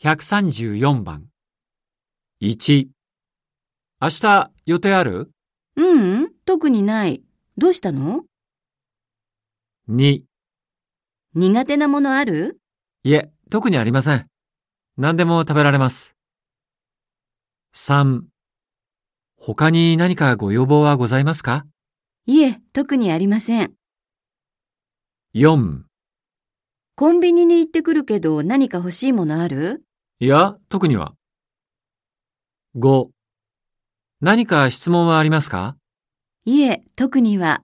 134番。1、明日予定ある？ううん、特にない。どうしたの ?2、苦手なものある？いえ、特にありません。何でも食べられます。3、他に何かご要望はございますか？いえ、特にありません。?4、コンビニに行ってくるけど何か欲しいものある？いや、特には。5、何か質問はありますか？いえ、特には。